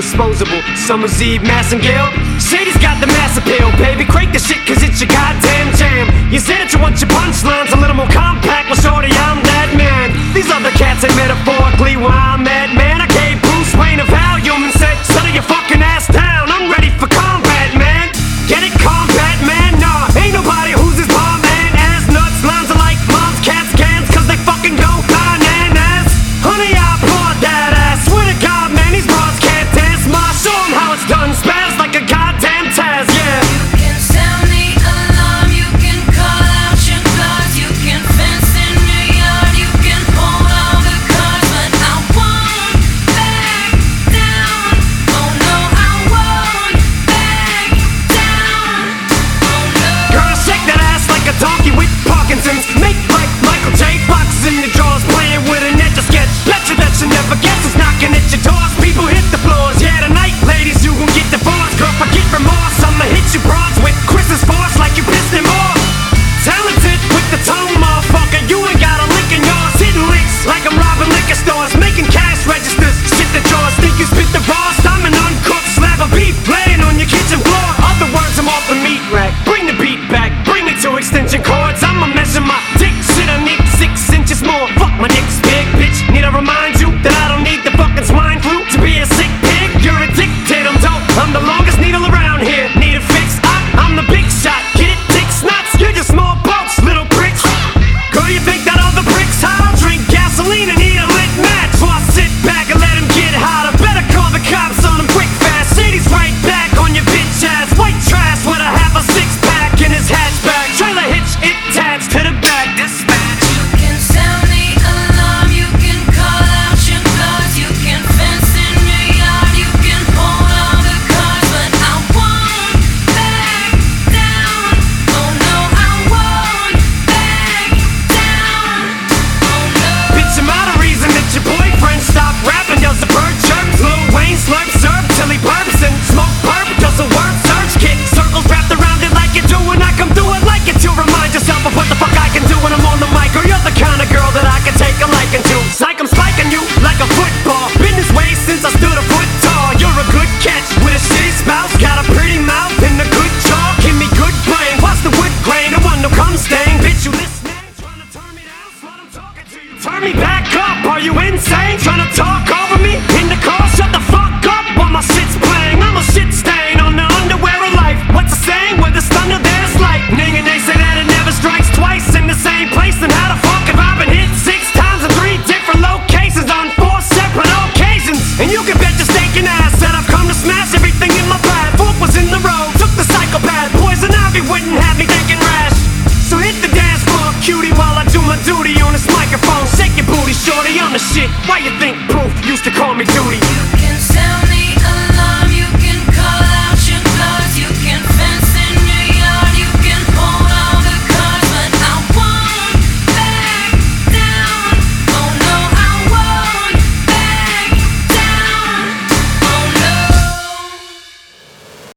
disposable. Summer's Eve, Massengill. Shady's got the mass appeal, baby. Crank the shit, cause it's your goddamn jam. You said that you want your punchlines a little more compact. Well, shorty, I'm that man. These other cats ain't metaphor. duty on this microphone. Shake your booty, shorty, I'm the shit. Why you think proof used to call me duty?